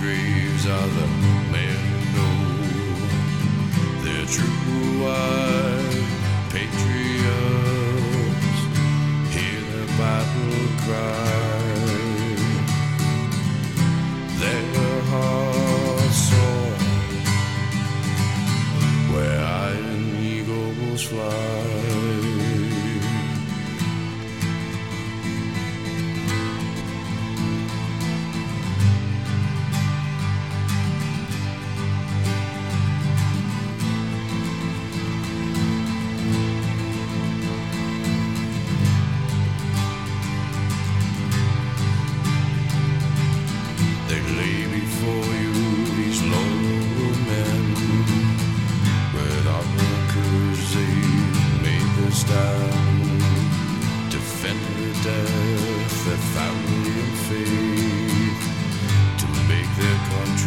graves are the men who know their true white patriots. stand. defend Defending death, their family and faith to make their country.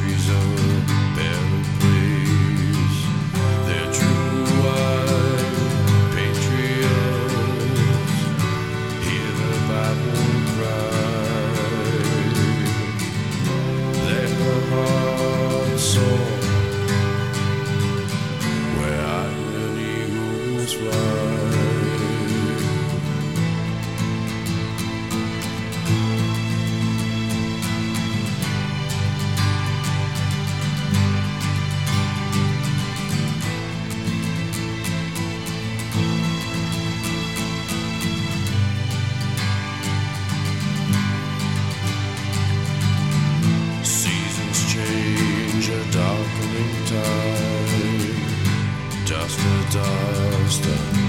dust.